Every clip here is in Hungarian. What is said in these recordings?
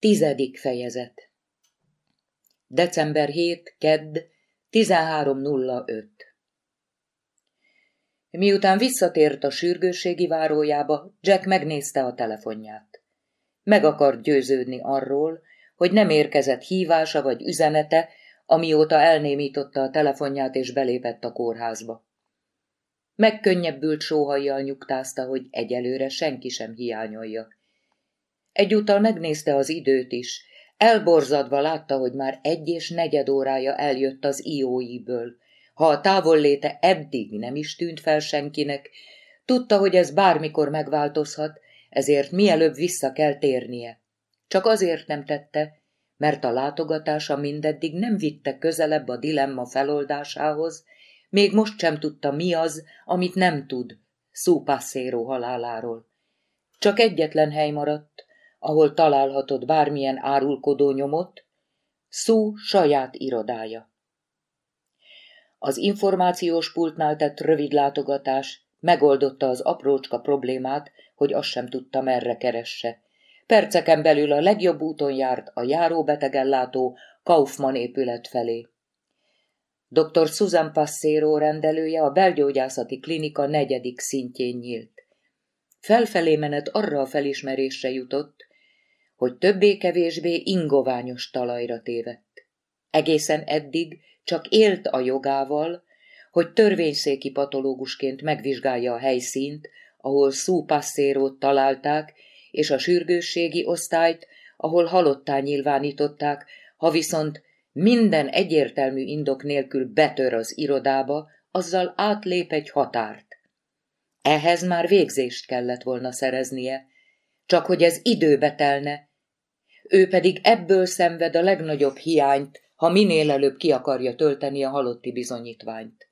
Tizedik fejezet December 7. Kedd 13.05 Miután visszatért a sürgősségi várójába, Jack megnézte a telefonját. Meg akart győződni arról, hogy nem érkezett hívása vagy üzenete, amióta elnémította a telefonját és belépett a kórházba. Megkönnyebbült sóhajjal nyugtázta, hogy egyelőre senki sem hiányolja. Egyúttal megnézte az időt is. Elborzadva látta, hogy már egy és negyed órája eljött az ióiből. Ha a távolléte eddig nem is tűnt fel senkinek, tudta, hogy ez bármikor megváltozhat, ezért mielőbb vissza kell térnie. Csak azért nem tette, mert a látogatása mindeddig nem vitte közelebb a dilemma feloldásához, még most sem tudta, mi az, amit nem tud Szúpasszéró haláláról. Csak egyetlen hely maradt, ahol találhatod bármilyen árulkodó nyomot, Szú saját irodája. Az információs pultnál tett rövid látogatás megoldotta az aprócska problémát, hogy azt sem tudta merre keresse. Perceken belül a legjobb úton járt a járóbetegellátó Kaufmann épület felé. Dr. Susan Passero rendelője a belgyógyászati klinika negyedik szintjén nyílt. Felfelé menet arra a felismerésre jutott, hogy többé-kevésbé ingoványos talajra tévedt. Egészen eddig csak élt a jogával, hogy törvényszéki patológusként megvizsgálja a helyszínt, ahol Szú Passérót találták, és a sürgősségi osztályt, ahol halottá nyilvánították, ha viszont minden egyértelmű indok nélkül betör az irodába, azzal átlép egy határt. Ehhez már végzést kellett volna szereznie, csak hogy ez időbe telne, ő pedig ebből szenved a legnagyobb hiányt, ha minél előbb ki akarja tölteni a halotti bizonyítványt.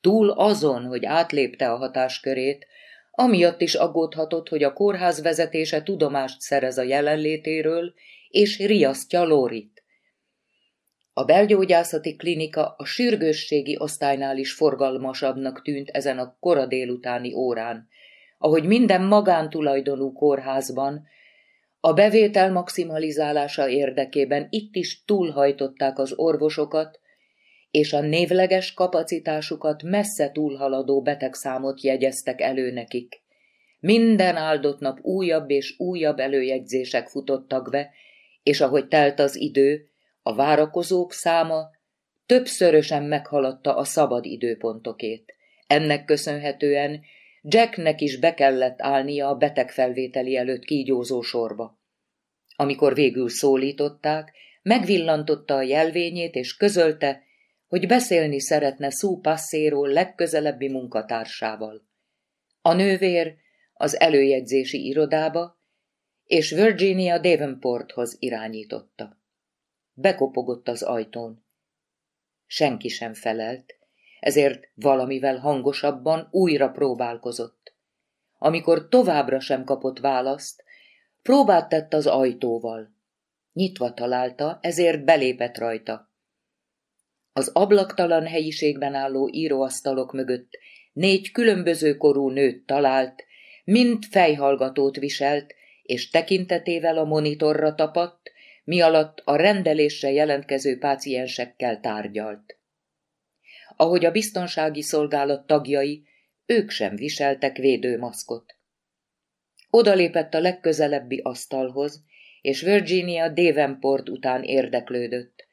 Túl azon, hogy átlépte a hatáskörét, amiatt is aggódhatott, hogy a kórház vezetése tudomást szerez a jelenlétéről, és riasztja Lórit. A belgyógyászati klinika a sürgősségi osztálynál is forgalmasabbnak tűnt ezen a kora délutáni órán, ahogy minden magántulajdonú kórházban, a bevétel maximalizálása érdekében itt is túlhajtották az orvosokat, és a névleges kapacitásukat messze túlhaladó betegszámot jegyeztek elő nekik. Minden áldott nap újabb és újabb előjegyzések futottak be, és ahogy telt az idő, a várakozók száma többszörösen meghaladta a szabad időpontokét. Ennek köszönhetően Jacknek is be kellett állnia a betegfelvételi előtt kígyózó sorba. Amikor végül szólították, megvillantotta a jelvényét és közölte, hogy beszélni szeretne Szú Passéról legközelebbi munkatársával. A nővér az előjegyzési irodába és Virginia Davenporthoz irányította. Bekopogott az ajtón. Senki sem felelt, ezért valamivel hangosabban újra próbálkozott. Amikor továbbra sem kapott választ, próbát tett az ajtóval. Nyitva találta, ezért belépett rajta. Az ablaktalan helyiségben álló íróasztalok mögött négy különböző korú nőt talált, mind fejhallgatót viselt, és tekintetével a monitorra tapadt, mi alatt a rendelésre jelentkező páciensekkel tárgyalt. Ahogy a biztonsági szolgálat tagjai, ők sem viseltek védőmaszkot. Odalépett a legközelebbi asztalhoz, és Virginia Davenport után érdeklődött.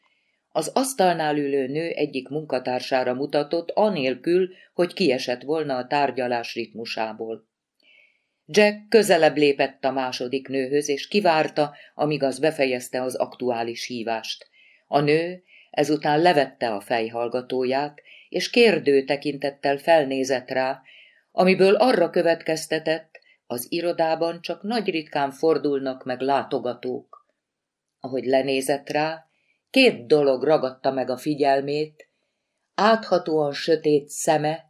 Az asztalnál ülő nő egyik munkatársára mutatott, anélkül, hogy kiesett volna a tárgyalás ritmusából. Jack közelebb lépett a második nőhöz, és kivárta, amíg az befejezte az aktuális hívást. A nő ezután levette a fejhallgatóját, és kérdő tekintettel felnézett rá, amiből arra következtetett, az irodában csak nagy ritkán fordulnak meg látogatók. Ahogy lenézett rá, két dolog ragadta meg a figyelmét, áthatóan sötét szeme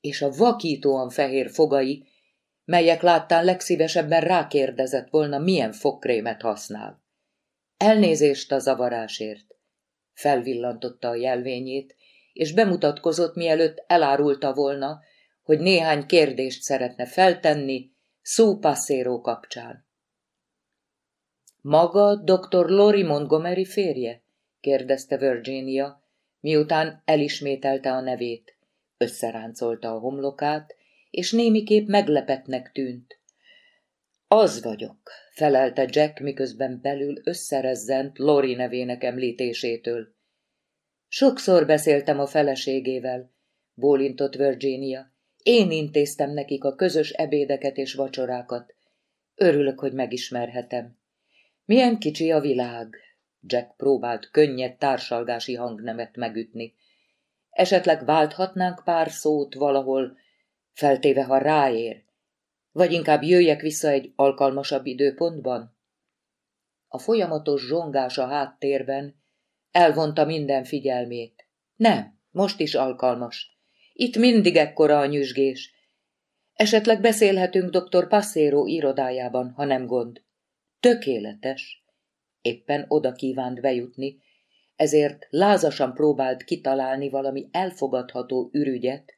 és a vakítóan fehér fogai, melyek láttán legszívesebben rákérdezett volna, milyen fogkrémet használ. Elnézést a zavarásért. Felvillantotta a jelvényét, és bemutatkozott, mielőtt elárulta volna, hogy néhány kérdést szeretne feltenni, Szó Passero kapcsán. Maga dr. Lori Montgomery férje? kérdezte Virginia, miután elismételte a nevét. Összeráncolta a homlokát, és némiképp meglepetnek tűnt. Az vagyok, felelte Jack, miközben belül összerezzent Lori nevének említésétől. Sokszor beszéltem a feleségével, bólintott Virginia. Én intéztem nekik a közös ebédeket és vacsorákat. Örülök, hogy megismerhetem. Milyen kicsi a világ, Jack próbált könnyed társalgási hangnemet megütni. Esetleg válthatnánk pár szót valahol, feltéve, ha ráér, vagy inkább jöjjek vissza egy alkalmasabb időpontban? A folyamatos zsongás a háttérben elvonta minden figyelmét. Nem, most is alkalmas. Itt mindig ekkora a nyüzsgés. Esetleg beszélhetünk dr. Passero irodájában, ha nem gond. Tökéletes. Éppen oda kívánt bejutni, ezért lázasan próbált kitalálni valami elfogadható ürügyet,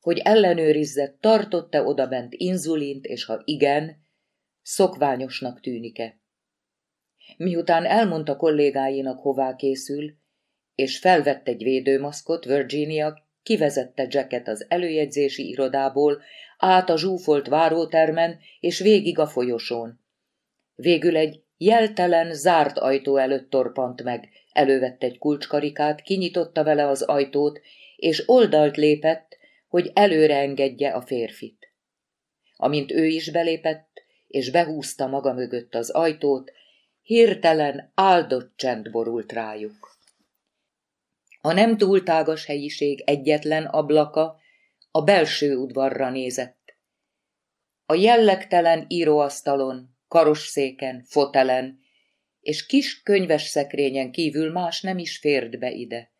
hogy ellenőrizze, tartott-e odabent inzulint, és ha igen, szokványosnak tűnik-e. Miután elmondta kollégáinak, hová készül, és felvett egy védőmaszkot, Virginia kivezette Jacket az előjegyzési irodából, át a zsúfolt várótermen, és végig a folyosón. Végül egy jeltelen, zárt ajtó előtt torpant meg, elővett egy kulcskarikát, kinyitotta vele az ajtót, és oldalt lépett, hogy előre engedje a férfit. Amint ő is belépett, és behúzta maga mögött az ajtót, hirtelen áldott csend borult rájuk. A nem túl tágas helyiség egyetlen ablaka a belső udvarra nézett. A jellegtelen íróasztalon, karosszéken, fotelen és kis könyves szekrényen kívül más nem is fért be ide.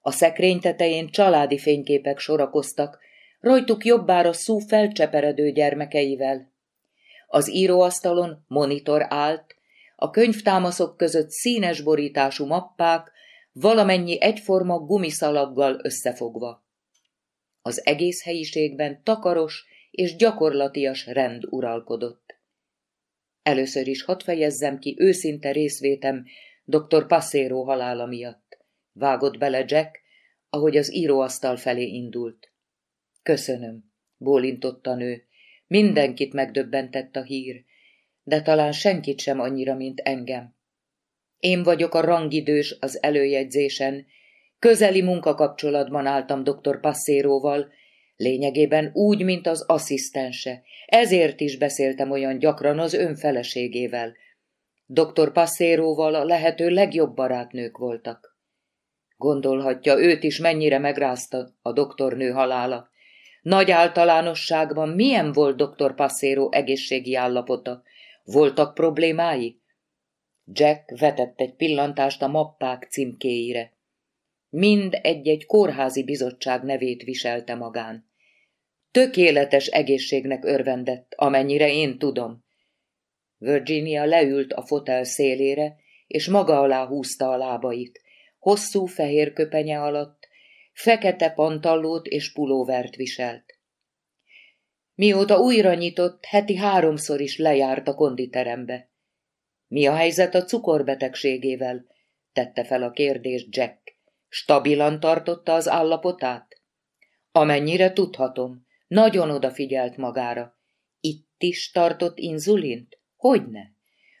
A szekrény tetején családi fényképek sorakoztak, rajtuk jobbára szú felcseperedő gyermekeivel. Az íróasztalon monitor állt, a könyvtámaszok között színes borítású mappák, valamennyi egyforma gumiszalaggal összefogva. Az egész helyiségben takaros és gyakorlatias rend uralkodott. Először is hadd fejezzem ki őszinte részvétem dr. Passero halála miatt. Vágott bele Jack, ahogy az íróasztal felé indult. Köszönöm, bólintott a nő. Mindenkit megdöbbentett a hír, de talán senkit sem annyira, mint engem. Én vagyok a rangidős az előjegyzésen, közeli munkakapcsolatban álltam dr. Passéróval, lényegében úgy, mint az asszisztense. Ezért is beszéltem olyan gyakran az ön feleségével. Dr. Passéróval a lehető legjobb barátnők voltak. Gondolhatja, őt is mennyire megrázta a doktornő halála. Nagy általánosságban milyen volt dr. Passero egészségi állapota? Voltak problémái? Jack vetett egy pillantást a mappák címkéire. Mind egy-egy kórházi bizottság nevét viselte magán. Tökéletes egészségnek örvendett, amennyire én tudom. Virginia leült a fotel szélére, és maga alá húzta a lábait. Hosszú fehér köpenye alatt fekete pantallót és pulóvert viselt. Mióta újra nyitott, heti háromszor is lejárt a konditerembe. Mi a helyzet a cukorbetegségével? tette fel a kérdést Jack. Stabilan tartotta az állapotát? Amennyire tudhatom, nagyon odafigyelt magára. Itt is tartott inzulint? Hogyne?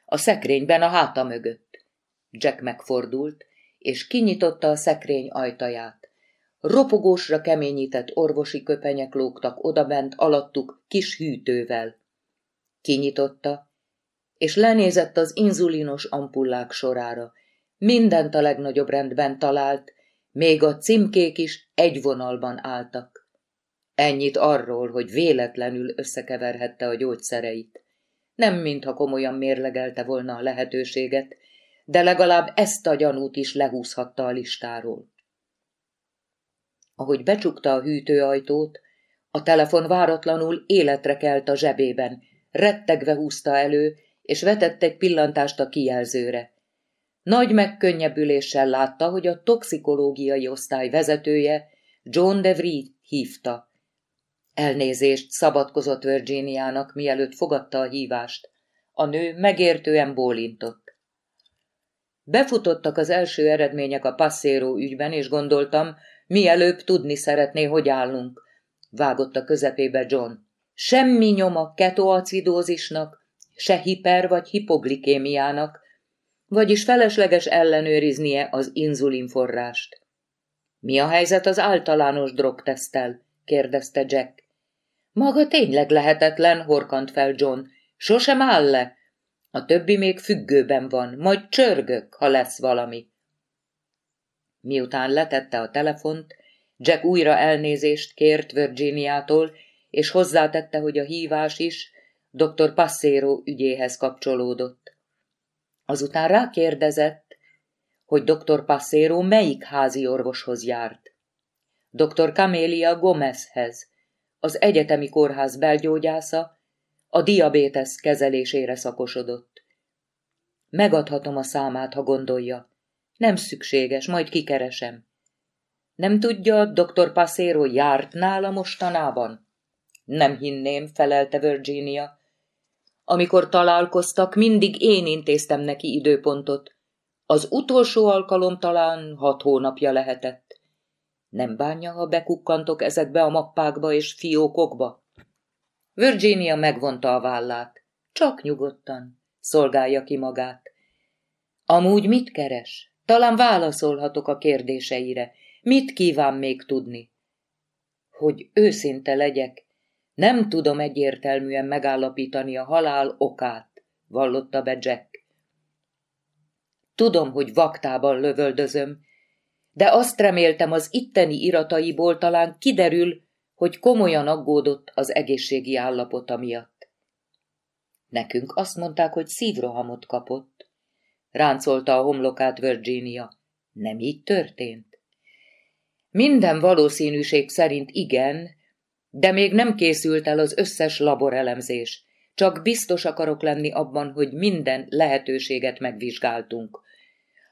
A szekrényben a háta mögött. Jack megfordult, és kinyitotta a szekrény ajtaját. Ropogósra keményített orvosi köpenyek lógtak odabent alattuk kis hűtővel. Kinyitotta, és lenézett az inzulinos ampullák sorára. Mindent a legnagyobb rendben talált, még a címkék is egy vonalban álltak. Ennyit arról, hogy véletlenül összekeverhette a gyógyszereit. Nem mintha komolyan mérlegelte volna a lehetőséget, de legalább ezt a gyanút is lehúzhatta a listáról. Ahogy becsukta a hűtőajtót, a telefon váratlanul életre kelt a zsebében, rettegve húzta elő, és vetett egy pillantást a kijelzőre. Nagy megkönnyebbüléssel látta, hogy a toxikológiai osztály vezetője John DeVry hívta. Elnézést szabadkozott Virginiának, mielőtt fogadta a hívást. A nő megértően bólintott. Befutottak az első eredmények a passzéró ügyben, és gondoltam, mielőbb tudni szeretné, hogy állunk. Vágott a közepébe John. Semmi nyoma ketoacidózisnak, se hiper vagy hipoglikémiának, vagyis felesleges ellenőriznie az inzulinforrást. Mi a helyzet az általános drogtesztel? kérdezte Jack. Maga tényleg lehetetlen, horkant fel John. Sosem áll le. A többi még függőben van, majd csörgök, ha lesz valami. Miután letette a telefont, Jack újra elnézést kért Virginiától, és hozzátette, hogy a hívás is dr. Passero ügyéhez kapcsolódott. Azután rákérdezett, hogy dr. Passero melyik házi orvoshoz járt. Dr. Camélia Gomezhez, az egyetemi kórház belgyógyásza, a diabétesz kezelésére szakosodott. Megadhatom a számát, ha gondolja. Nem szükséges, majd kikeresem. Nem tudja, dr. Passero járt nála mostanában? Nem hinném, felelte Virginia. Amikor találkoztak, mindig én intéztem neki időpontot. Az utolsó alkalom talán hat hónapja lehetett. Nem bánja, ha bekukkantok ezekbe a mappákba és fiókokba? Virginia megvonta a vállát. Csak nyugodtan, szolgálja ki magát. Amúgy mit keres? Talán válaszolhatok a kérdéseire. Mit kíván még tudni? Hogy őszinte legyek, nem tudom egyértelműen megállapítani a halál okát, vallotta be Jack. Tudom, hogy vaktában lövöldözöm, de azt reméltem az itteni irataiból talán kiderül, hogy komolyan aggódott az egészségi állapota miatt. Nekünk azt mondták, hogy szívrohamot kapott. Ráncolta a homlokát Virginia. Nem így történt? Minden valószínűség szerint igen, de még nem készült el az összes laborelemzés. Csak biztos akarok lenni abban, hogy minden lehetőséget megvizsgáltunk.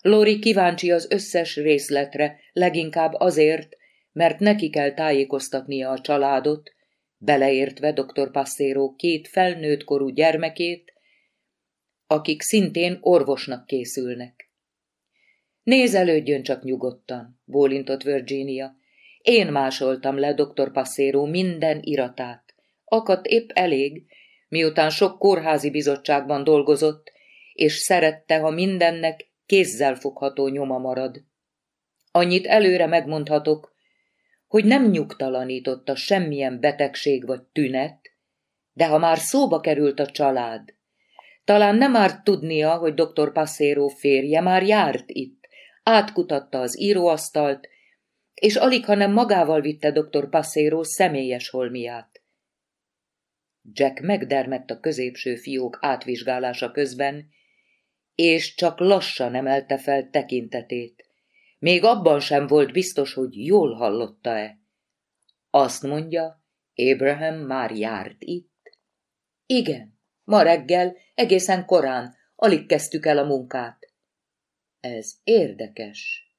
Lori kíváncsi az összes részletre, leginkább azért, mert neki kell tájékoztatnia a családot, beleértve dr. Passero két felnőtt korú gyermekét, akik szintén orvosnak készülnek. Nézelődjön csak nyugodtan, bólintott Virginia. Én másoltam le dr. Passero minden iratát. Akadt épp elég, miután sok kórházi bizottságban dolgozott, és szerette, ha mindennek kézzel fogható nyoma marad. Annyit előre megmondhatok, hogy nem nyugtalanította semmilyen betegség vagy tünet, de ha már szóba került a család, talán nem árt tudnia, hogy dr. Passero férje már járt itt, átkutatta az íróasztalt, és alig, hanem magával vitte dr. Passero személyes holmiát. Jack megdermett a középső fiók átvizsgálása közben, és csak lassan emelte fel tekintetét. Még abban sem volt biztos, hogy jól hallotta-e. Azt mondja, Abraham már járt itt? Igen, ma reggel, egészen korán, alig kezdtük el a munkát. Ez érdekes.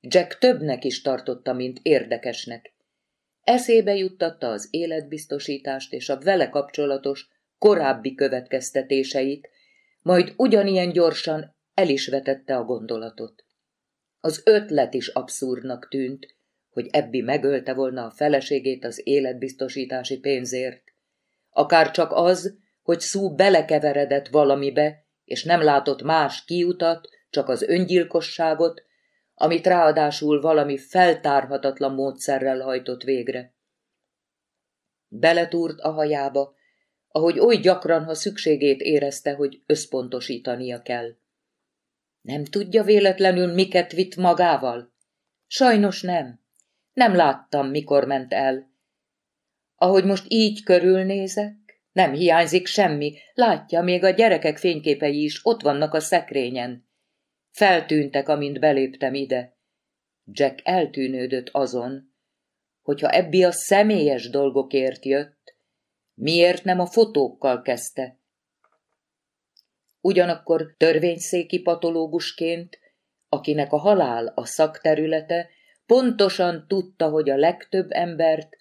Jack többnek is tartotta, mint érdekesnek. Eszébe juttatta az életbiztosítást és a vele kapcsolatos korábbi következtetéseit, majd ugyanilyen gyorsan el is vetette a gondolatot. Az ötlet is abszurdnak tűnt, hogy Ebbi megölte volna a feleségét az életbiztosítási pénzért. Akár csak az, hogy szú belekeveredett valamibe, és nem látott más kiutat, csak az öngyilkosságot, amit ráadásul valami feltárhatatlan módszerrel hajtott végre. Beletúrt a hajába, ahogy oly gyakran, ha szükségét érezte, hogy összpontosítania kell. Nem tudja véletlenül, miket vitt magával? Sajnos nem. Nem láttam, mikor ment el. Ahogy most így körülnézek, nem hiányzik semmi, látja, még a gyerekek fényképei is ott vannak a szekrényen. Feltűntek, amint beléptem ide. Jack eltűnődött azon, hogyha ebbi a személyes dolgokért jött, miért nem a fotókkal kezdte? Ugyanakkor törvényszéki patológusként, akinek a halál a szakterülete, pontosan tudta, hogy a legtöbb embert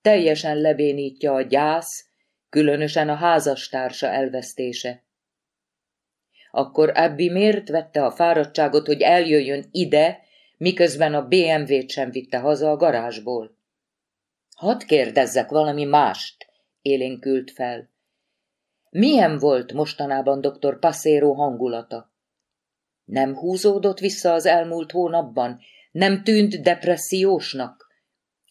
teljesen lebénítja a gyász, különösen a házastársa elvesztése. akkor Abby miért vette a fáradtságot, hogy eljöjjön ide, miközben a BMW-t sem vitte haza a garázsból? Hadd kérdezzek valami mást, élénkült fel. Milyen volt mostanában dr. Passero hangulata? Nem húzódott vissza az elmúlt hónapban? Nem tűnt depressziósnak?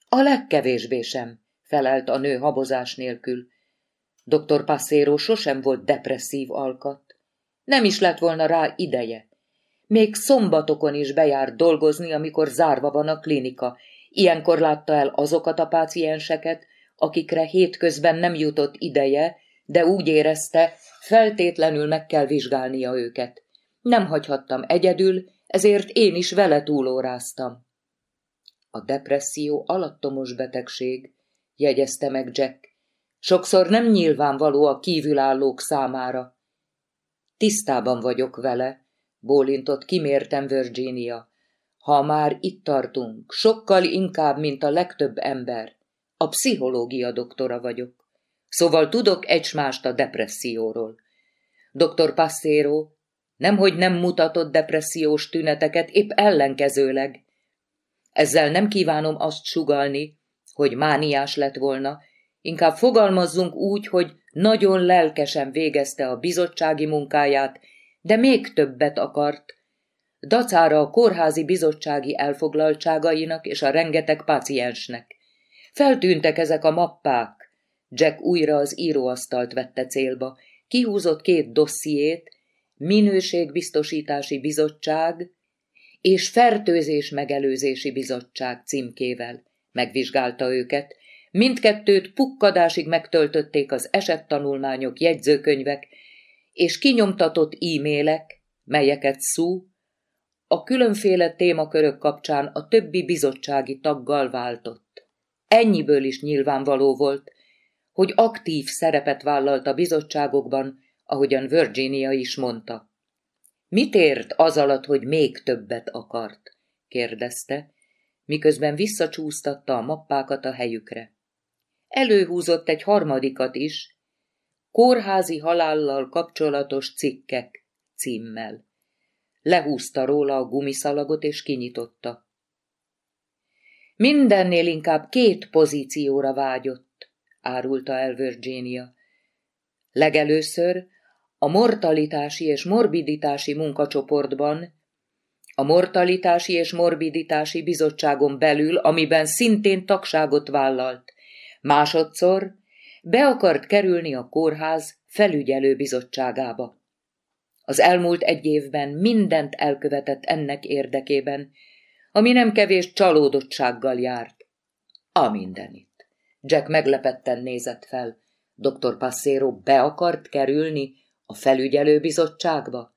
A legkevésbé sem, felelt a nő habozás nélkül. Dr. Passero sosem volt depresszív alkat. Nem is lett volna rá ideje. Még szombatokon is bejár dolgozni, amikor zárva van a klinika. Ilyenkor látta el azokat a pácienseket, akikre hétközben nem jutott ideje, de úgy érezte, feltétlenül meg kell vizsgálnia őket. Nem hagyhattam egyedül, ezért én is vele túlóráztam. A depresszió alattomos betegség, jegyezte meg Jack. Sokszor nem nyilvánvaló a kívülállók számára. Tisztában vagyok vele, bólintott kimértem Virginia. Ha már itt tartunk, sokkal inkább, mint a legtöbb ember. A pszichológia doktora vagyok. Szóval tudok egymást a depresszióról. Dr. Passero nemhogy nem mutatott depressziós tüneteket, épp ellenkezőleg. Ezzel nem kívánom azt sugalni, hogy mániás lett volna, inkább fogalmazzunk úgy, hogy nagyon lelkesen végezte a bizottsági munkáját, de még többet akart. Dacára a kórházi bizottsági elfoglaltságainak és a rengeteg paciensnek. Feltűntek ezek a mappák. Jack újra az íróasztalt vette célba. Kihúzott két dossziét, Minőségbiztosítási Bizottság és Fertőzés Megelőzési Bizottság címkével. Megvizsgálta őket, Mindkettőt pukkadásig megtöltötték az esettanulmányok, jegyzőkönyvek és kinyomtatott e-mailek, melyeket szú a különféle témakörök kapcsán a többi bizottsági taggal váltott. Ennyiből is nyilvánvaló volt, hogy aktív szerepet vállalt a bizottságokban, ahogyan Virginia is mondta. Mit ért az alatt, hogy még többet akart? kérdezte, miközben visszacsúsztatta a mappákat a helyükre. Előhúzott egy harmadikat is, kórházi halállal kapcsolatos cikkek címmel. Lehúzta róla a gumiszalagot és kinyitotta. Mindennél inkább két pozícióra vágyott, árulta el Virginia. Legelőször a mortalitási és morbiditási munkacsoportban, a mortalitási és morbiditási bizottságon belül, amiben szintén tagságot vállalt, Másodszor be akart kerülni a kórház felügyelő bizottságába. Az elmúlt egy évben mindent elkövetett ennek érdekében, ami nem kevés csalódottsággal járt. A mindenit. Jack meglepetten nézett fel. Dr. Passero be akart kerülni a felügyelő bizottságba?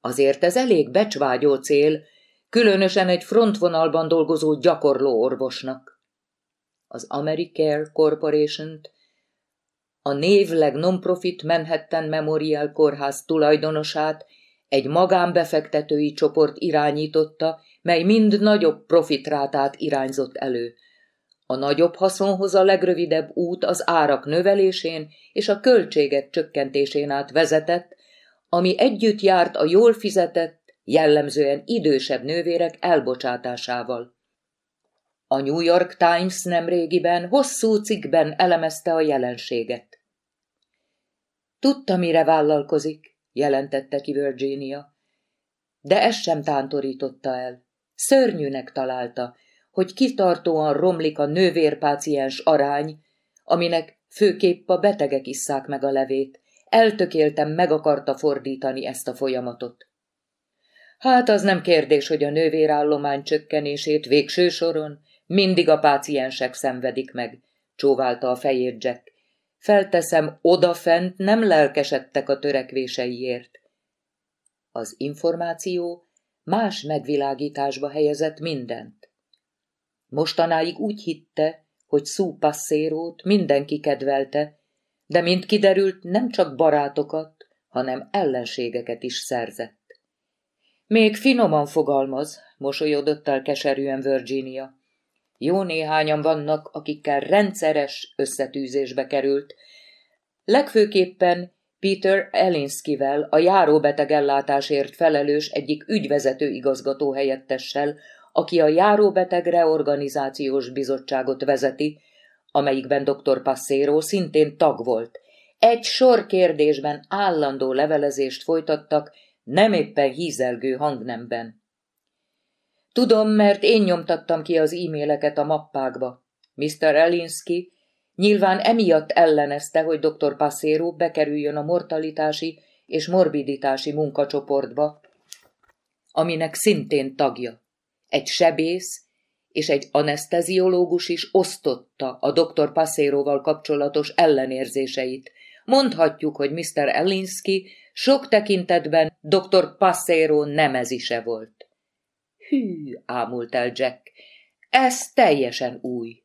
Azért ez elég becsvágyó cél, különösen egy frontvonalban dolgozó gyakorló orvosnak az Americare Corporation-t, a névleg non-profit Manhattan Memorial Kórház tulajdonosát egy magánbefektetői csoport irányította, mely mind nagyobb profitrátát irányzott elő. A nagyobb haszonhoz a legrövidebb út az árak növelésén és a költségek csökkentésén át vezetett, ami együtt járt a jól fizetett, jellemzően idősebb nővérek elbocsátásával. A New York Times nemrégiben hosszú cikkben elemezte a jelenséget. Tudta, mire vállalkozik, jelentette ki Virginia, de ez sem tántorította el. Szörnyűnek találta, hogy kitartóan romlik a nővérpáciens arány, aminek főképp a betegek isszák meg a levét. Eltökéltem meg akarta fordítani ezt a folyamatot. Hát az nem kérdés, hogy a nővérállomány csökkenését végső soron mindig a páciensek szenvedik meg, csóválta a fejét Jack. Felteszem, odafent nem lelkesedtek a törekvéseiért. Az információ más megvilágításba helyezett mindent. Mostanáig úgy hitte, hogy Szú passzérót mindenki kedvelte, de mint kiderült, nem csak barátokat, hanem ellenségeket is szerzett. Még finoman fogalmaz, mosolyodott el keserűen Virginia. Jó néhányan vannak, akikkel rendszeres összetűzésbe került. Legfőképpen Peter Elinskivel, a járóbetegellátásért felelős egyik ügyvezető igazgató helyettessel, aki a Járóbeteg Reorganizációs Bizottságot vezeti, amelyikben dr. Passero szintén tag volt. Egy sor kérdésben állandó levelezést folytattak, nem éppen hízelgő hangnemben. Tudom, mert én nyomtattam ki az e-maileket a mappákba. Mr. Elinski nyilván emiatt ellenezte, hogy dr. Passero bekerüljön a mortalitási és morbiditási munkacsoportba, aminek szintén tagja. Egy sebész és egy anesteziológus is osztotta a dr. Passéróval kapcsolatos ellenérzéseit. Mondhatjuk, hogy Mr. Ellinski sok tekintetben dr. Passero nemezise volt. Hű, ámult el Jack, ez teljesen új.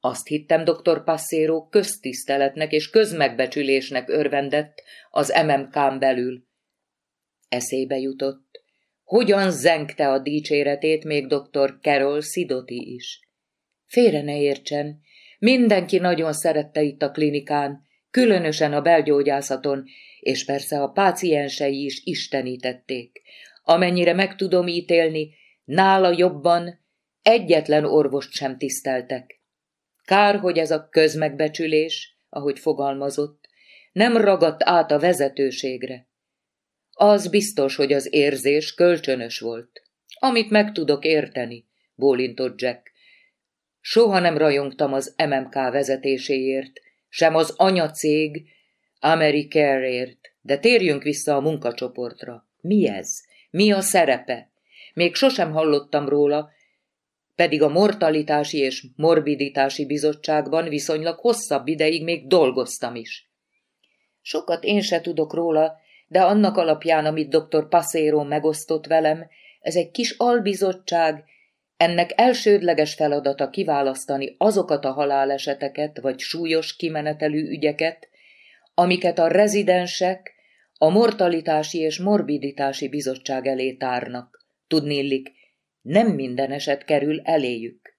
Azt hittem, dr. Passero köztiszteletnek és közmegbecsülésnek örvendett az MMK-n belül. Eszébe jutott, hogyan zengte a dicséretét még dr. Carol Sidoti is. Félre ne értsen, mindenki nagyon szerette itt a klinikán, különösen a belgyógyászaton, és persze a páciensei is istenítették. Amennyire meg tudom ítélni, nála jobban egyetlen orvost sem tiszteltek. Kár, hogy ez a közmegbecsülés, ahogy fogalmazott, nem ragadt át a vezetőségre. Az biztos, hogy az érzés kölcsönös volt. Amit meg tudok érteni, bólintott Jack. Soha nem rajongtam az MMK vezetéséért, sem az anyacég Americareért, de térjünk vissza a munkacsoportra. Mi ez? Mi a szerepe? Még sosem hallottam róla, pedig a mortalitási és morbiditási bizottságban viszonylag hosszabb ideig még dolgoztam is. Sokat én se tudok róla, de annak alapján, amit dr. Passero megosztott velem, ez egy kis albizottság, ennek elsődleges feladata kiválasztani azokat a haláleseteket vagy súlyos kimenetelű ügyeket, amiket a rezidensek a mortalitási és morbiditási bizottság elé tárnak. Tudnillik, nem minden eset kerül eléjük.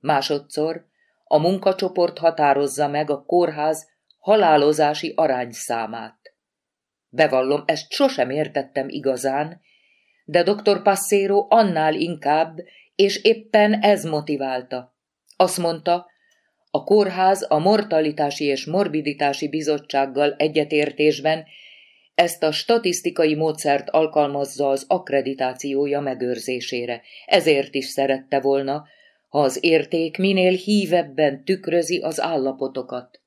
Másodszor a munkacsoport határozza meg a kórház halálozási arányszámát. Bevallom, ezt sosem értettem igazán, de dr. Passero annál inkább, és éppen ez motiválta. Azt mondta, a kórház a mortalitási és morbiditási bizottsággal egyetértésben ezt a statisztikai módszert alkalmazza az akkreditációja megőrzésére. Ezért is szerette volna, ha az érték minél hívebben tükrözi az állapotokat.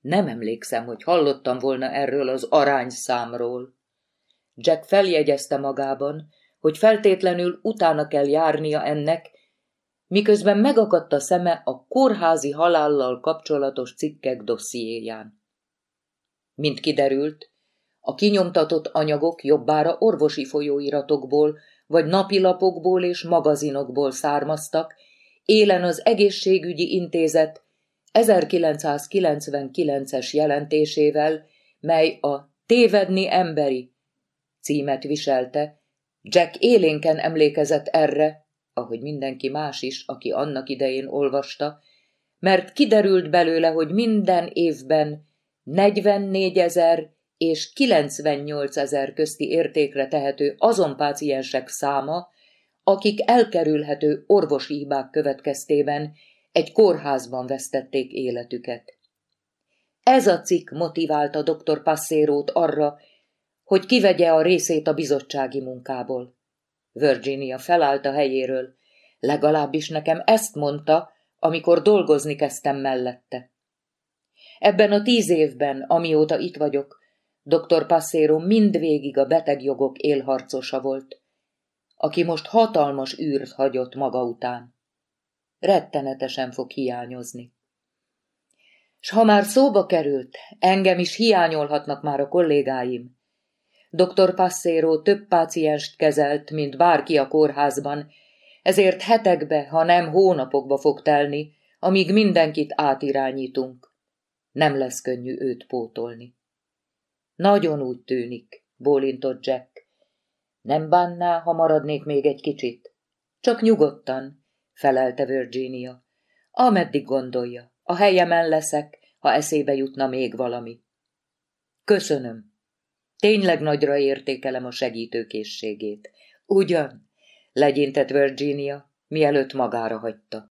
Nem emlékszem, hogy hallottam volna erről az arányszámról. Jack feljegyezte magában, hogy feltétlenül utána kell járnia ennek, miközben megakadt a szeme a kórházi halállal kapcsolatos cikkek dossziéján. Mint kiderült, a kinyomtatott anyagok jobbára orvosi folyóiratokból, vagy napilapokból és magazinokból származtak, élen az egészségügyi intézet 1999-es jelentésével, mely a Tévedni emberi címet viselte, Jack élénken emlékezett erre, ahogy mindenki más is, aki annak idején olvasta, mert kiderült belőle, hogy minden évben 44 ezer és 98 ezer közti értékre tehető azon páciensek száma, akik elkerülhető orvosi hibák következtében egy kórházban vesztették életüket. Ez a cikk motiválta dr. Passérót arra, hogy kivegye a részét a bizottsági munkából. Virginia felállt a helyéről. Legalábbis nekem ezt mondta, amikor dolgozni kezdtem mellette. Ebben a tíz évben, amióta itt vagyok, dr. Passero mindvégig a betegjogok élharcosa volt, aki most hatalmas űrt hagyott maga után rettenetesen fog hiányozni. S ha már szóba került, engem is hiányolhatnak már a kollégáim. Dr. Passero több pácienst kezelt, mint bárki a kórházban, ezért hetekbe, ha nem hónapokba fog telni, amíg mindenkit átirányítunk. Nem lesz könnyű őt pótolni. Nagyon úgy tűnik, bólintott Jack. Nem bánná, ha maradnék még egy kicsit? Csak nyugodtan, felelte Virginia. Ameddig gondolja, a helyemen leszek, ha eszébe jutna még valami. Köszönöm. Tényleg nagyra értékelem a segítőkészségét. Ugyan? Legyintett Virginia, mielőtt magára hagyta.